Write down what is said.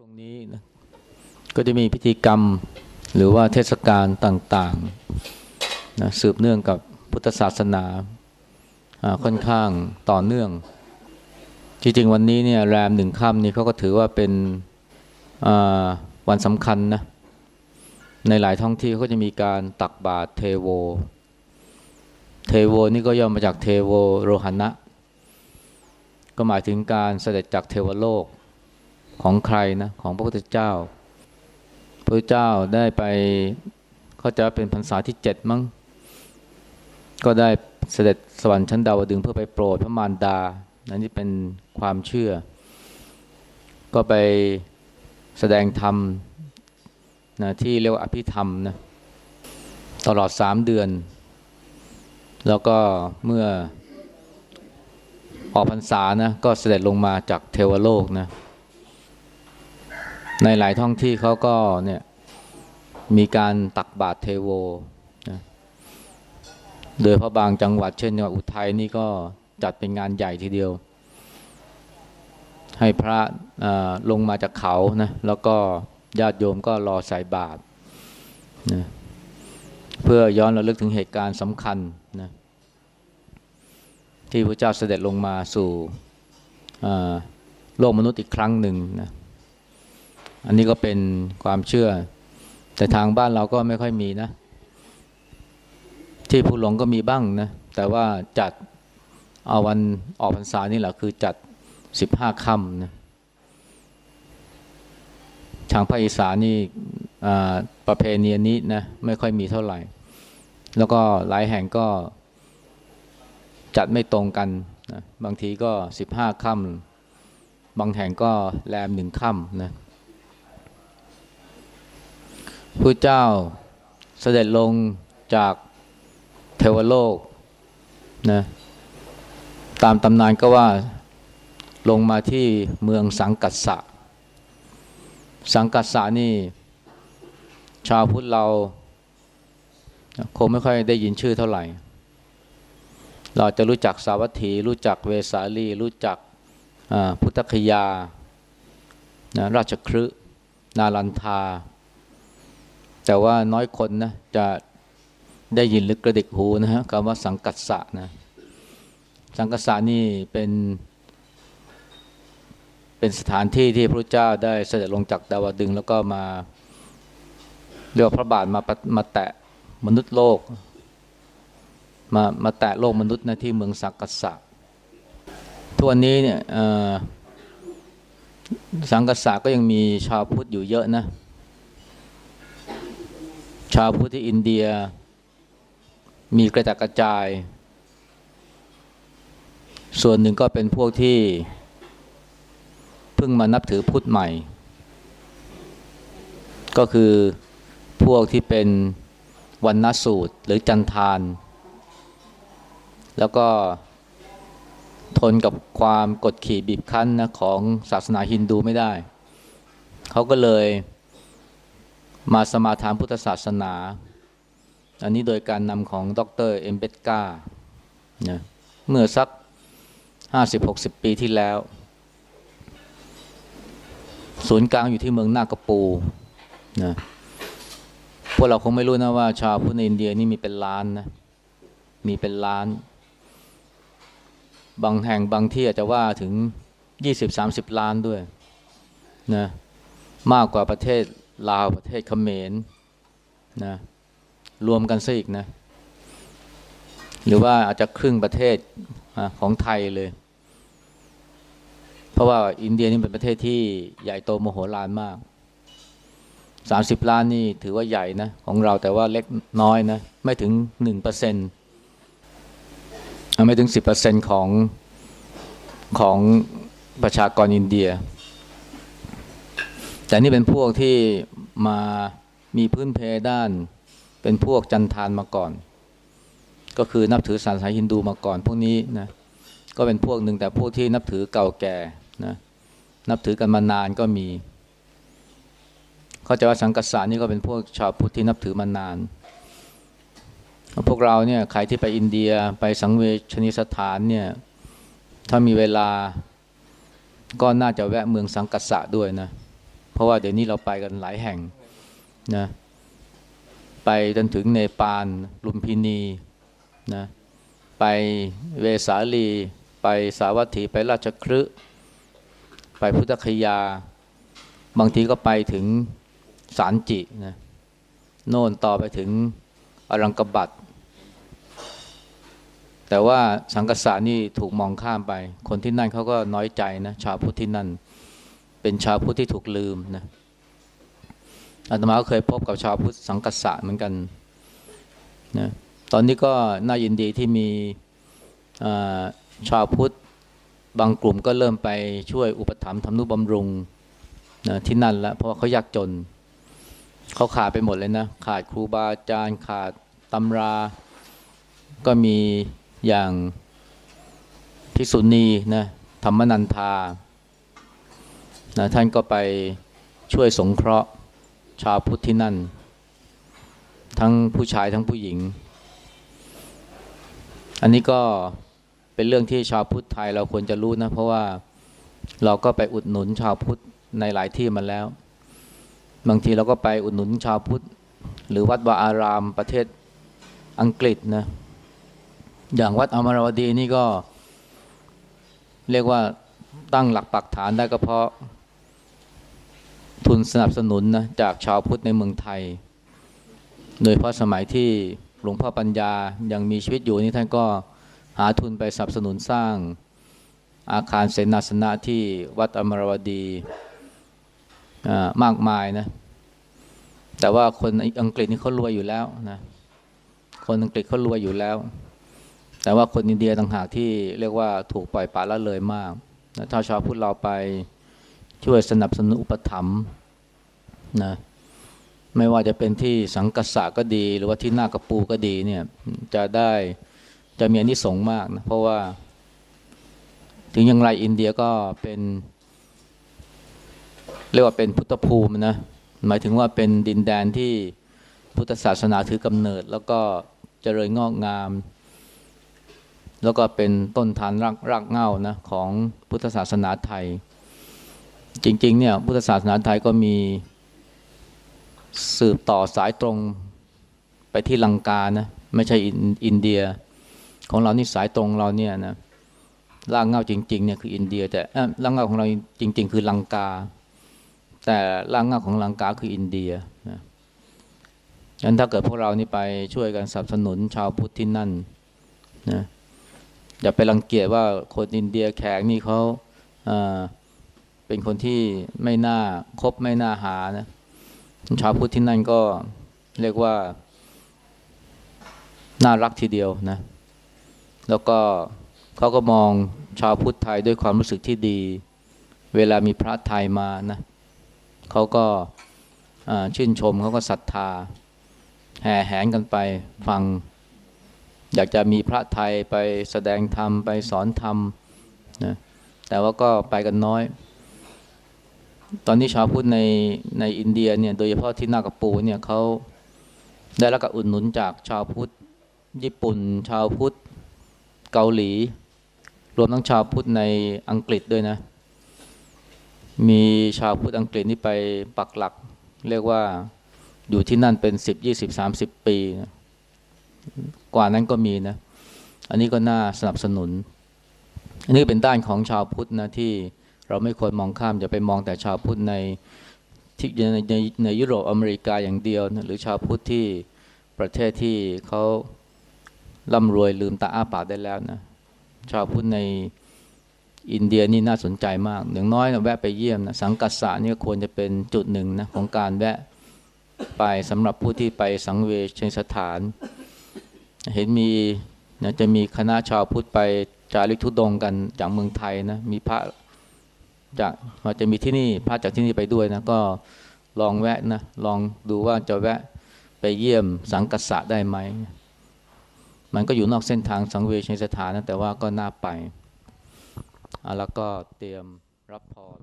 ช่วงนี้นะก็จะมีพิธีกรรมหรือว่าเทศกาลต่างๆนะสืบเนื่องกับพุทธศาสนาค่อนข้างต่อเนื่อง จริงๆวันนี้เนี่ยแรมหนึ่งค่ำนี่เขาก็ถือว่าเป็นวันสำคัญนะในหลายท้องที่เขาก็จะมีการตักบาตรเทโว เทโวนี่ก็ย่อมาจากเทโวโรหณะก็หมายถึงการเสด็จจากเทวโลก ของใครนะของพระพุทธเจ้า พระเจ้าได้ไปเขาจะเป็นพรรษาที่เจ็ดมั้งก็ได้เสด็จสวรรค์ชั้นดาวดึงเพื่อไปโปรดพระมารดานั่นนี่เป็นความเชื่อ ก็ไปแสดงธรรมนะที่เรียกว่าอภิธรรมนะตลอดสามเดือน แล้วก็เมื่อออกพรรษานะก็เสด็จลงมาจากเทวโลกนะ ในหลายท้องที่เขาก็เนี่ยมีการตักบาตรเทโวนะโดยเพราะบางจังหวัดเช่นจังหวัดอุทัยนี่ก็จัดเป็นงานใหญ่ทีเดียว ให้พระลงมาจากเขานะแล้วก็ญาติโยมก็รอใส่บาตรนะเพื่อย้อนระลึกถึงเหตุการณ์สำคัญนะที่พระเจ้าเสด็จลงมาสู่โลกมนุษย์อีกครั้งหนึ่งนะ อันนี้ก็เป็นความเชื่อ แต่ทางบ้านเราก็ไม่ค่อยมีนะ ที่ผู้หลงก็มีบ้างนะ แต่ว่าจัดเอาวันออกพรรษานี่แหละคือจัดสิบห้าค่ำนะทางภาคอีสานนี่ประเพณีนี้นะไม่ค่อยมีเท่าไหร่ แล้วก็หลายแห่งก็จัดไม่ตรงกันนะบางทีก็สิบห้าค่ำบางแห่งก็แรมหนึ่งค่ำนะ พระเจ้าเสด็จลงจากเทวโลกนะตามตำนานก็ว่าลงมาที่เมืองสังกัสสะ สังกัสสะนี่ ชาวพุทธเรา คงไม่ค่อยได้ยินชื่อเท่าไหร่ เราจะรู้จักสาวัตถี รู้จักเวสาลี รู้จักพุทธคยานะราชครืนาลันทา แต่ว่าน้อยคนนะจะได้ยินหรือกระดิกหูนะฮะคำว่าสังกัสสะนะสังกัสสะนี่เป็นเป็นสถานที่ที่พระเจ้าได้เสด็จลงจากดาวดึง แล้วก็มาเรียกพระบาทมามาแตะมนุษย์โลก มามาแตะโลกมนุษย์นะที่เมืองสังกัสสะทุกวันนี้เนี่ยสังกัสสะก็ยังมีชาวพุทธอยู่เยอะนะ ชาวพุทธที่อินเดีย มีกระจัดกระจาย ส่วนหนึ่งก็เป็นพวกที่เพิ่งมานับถือพุทธใหม่ ก็คือพวกที่เป็นวันนสูตรหรือจันทาน แล้วก็ทนกับความกดขี่บีบคั้นนะของศาสนาฮินดูไม่ได้ เขาก็เลย มาสมาทานพุทธศาสนา อันนี้โดยการนำของดรเอมเบตกานะเมื่อสักห้าสิบหกสิบปีที่แล้ว ศูนย์กลางอยู่ที่เมืองนากปูนะพวกเราคงไม่รู้นะว่าชาวพุทธในอินเดียนี่มีเป็นล้านนะมีเป็นล้าน บางแห่งบางที่อาจจะว่าถึงยี่สิบสามสิบล้านด้วยนะมากกว่าประเทศ ลาวประเทศเขมรนะรวมกันซะอีกนะ หรือว่าอาจจะครึ่งประเทศของไทยเลย เพราะว่าอินเดียนี่เป็นประเทศที่ใหญ่โตโมโหฬารมากสามสิบล้านนี่ถือว่าใหญ่นะ ของเราแต่ว่าเล็กน้อยนะ ไม่ถึงหนึ่งเปอร์เซ็นต์ไม่ถึงสิบเปอร์เซ็นต์ของของประชากรอินเดีย แต่นี่เป็นพวกที่มามีพื้นเพด้าน เป็นพวกจันทานมาก่อน ก็คือนับถือศาสนาฮินดูมาก่อน พวกนี้นะก็เป็นพวกหนึ่งแต่พวกที่นับถือเก่าแก่นะนับถือกันมานานก็มี เขาจะว่าสังกัสานี่ก็เป็นพวกชาวพุทธที่นับถือมานาน พวกเราเนี่ยใครที่ไปอินเดียไปสังเวชนิสถานเนี่ยถ้ามีเวลาก็น่าจะแวะเมืองสังกัสสะด้วยนะ เพราะว่าเดี๋ยวนี้เราไปกันหลายแห่งนะไปจนถึงเนปาลลุมพินีนะไปเวสาลี ไปสาวัตถีไปราชครืไปพุทธคยา บางทีก็ไปถึงสารจินะโน่นต่อไปถึงอรังกบัตแต่ว่าสังกษานี่ถูกมองข้ามไป คนที่นั่นเขาก็น้อยใจนะชาวพุทธที่นั่น เป็นชาวพุทธที่ถูกลืมนะอาตมาก็เคยพบกับชาวพุทธสังกษะเหมือนกันนะตอนนี้ก็น่ายินดีที่มีชาวพุทธบางกลุ่มก็เริ่มไปช่วยอุปถัมภ์ทำนุบำรุงนะที่นั่นแล้วเพราะว่าเขายากจน เขาขาดไปหมดเลยนะ ขาดครูบาอาจารย์ขาดตำรา ก็มีอย่างพิสุณีนะธรรมนันทา นะท่านก็ไปช่วยสงเคราะห์ชาวพุทธที่นั่น ทั้งผู้ชายทั้งผู้หญิง อันนี้ก็เป็นเรื่องที่ชาวพุทธไทยเราควรจะรู้นะ เพราะว่าเราก็ไปอุดหนุนชาวพุทธในหลายที่มาแล้ว บางทีเราก็ไปอุดหนุนชาวพุทธ หรือวัดวาอารามประเทศอังกฤษนะ อย่างวัดอมรวดีนี่ก็ เรียกว่าตั้งหลักปักฐานได้ก็เพราะ ทุนสนับสนุนนะจากชาวพุทธในเมืองไทย โดยเพราะสมัยที่หลวงพ่อปัญญายังมีชีวิตอยู่นี่ท่านก็หาทุนไปสนับสนุนสร้างอาคารเสนาสนะที่วัดอมรวดีมากมายนะแต่ว่าคนอังกฤษนี่เขารวยอยู่แล้วนะคนอังกฤษเขารวยอยู่แล้ว แต่ว่าคนอินเดียต่างหากที่เรียกว่าถูกปล่อยปละละเลยมากนะถ้าชาวพุทธเราไป ช่วยสนับสนุนอุปถัมภ์นะไม่ว่าจะเป็นที่สังกัสสะก็ดี หรือว่าที่หน้ากระปูก็ดีเนี่ยจะได้จะมีอนิสงส์มากนะเพราะว่า ถึงอย่างไรอินเดียก็เป็น เรียกว่าเป็นพุทธภูมินะหมายถึงว่าเป็นดินแดนที่พุทธศาสนาถือกำเนิด แล้วก็เจริญงอกงาม แล้วก็เป็นต้นฐานรากรากเง้านะของพุทธศาสนาไทย จริงๆเนี่ยพุทธศาสนาไทยก็มีสืบต่อสายตรงไปที่ลังกานะไม่ใช่อินเดีย ของเรานี่สายตรงเราเนี่ยนะรากเงาจริงๆเนี่ยคืออินเดีย แต่รากเงาของเราจริง ๆ คือลังกา แต่รากเงาของลังกาคืออินเดียนะงั้นถ้าเกิดพวกเรานี่ไปช่วยกันสนับสนุนชาวพุทธที่นั่นนะอย่าไปรังเกียจว่าคนอินเดียแขกนี่เขา เป็นคนที่ไม่น่าคบไม่น่าหานะชาวพุทธที่นั่นก็เรียกว่า น่ารักทีเดียวนะ แล้วก็เขาก็มองชาวพุทธไทยด้วยความรู้สึกที่ดี เวลามีพระไทยมานะเขาก็ชื่นชมเขาก็ศรัทธา แห่แหนกันไปฟัง อยากจะมีพระไทยไปแสดงธรรม ไปสอนธรรมนะแต่ว่าก็ไปกันน้อย ตอนนี้ชาวพุทธในในอินเดียเนี่ยโดยเฉพาะที่นากปูเนี่ยเขาได้รับการอุดหนุนจากชาวพุทธญี่ปุ่น ชาวพุทธเกาหลี รวมทั้งชาวพุทธในอังกฤษด้วยนะ มีชาวพุทธอังกฤษนี่ไปปักหลัก เรียกว่าอยู่ที่นั่นเป็นสิบยี่สิบสามสิบปีนะกว่านั้นก็มีนะ อันนี้ก็น่าสนับสนุน อันนี้เป็นด้านของชาวพุทธนะที่ เราไม่ควรมองข้ามจะไปมองแต่ชาวพุทธในที่ในในในยุโรปอเมริกาอย่างเดียวนะหรือชาวพุทธที่ประเทศที่เขาร่ำรวยลืมตาอ้าปากได้แล้วนะชาวพุทธในอินเดียนี่น่าสนใจมากอย่างน้อยนะแวะไปเยี่ยมนะสังกัสสะนี่ควรจะเป็นจุดหนึ่งนะของการแวะไปสำหรับผู้ที่ไปสังเวชสถาน เห็นมีนะจะมีคณะชาวพุทธไปจาริกทุดงกันจากเมืองไทยนะมีพระ จากจะมีที่นี่พระจากที่นี่ไปด้วยนะก็ลองแวะนะลองดูว่าจะแวะไปเยี่ยมสังกัสสะได้ไหม มันก็อยู่นอกเส้นทางสังเวชสถานนะแต่ว่าก็น่าไปแล้วก็เตรียมรับพร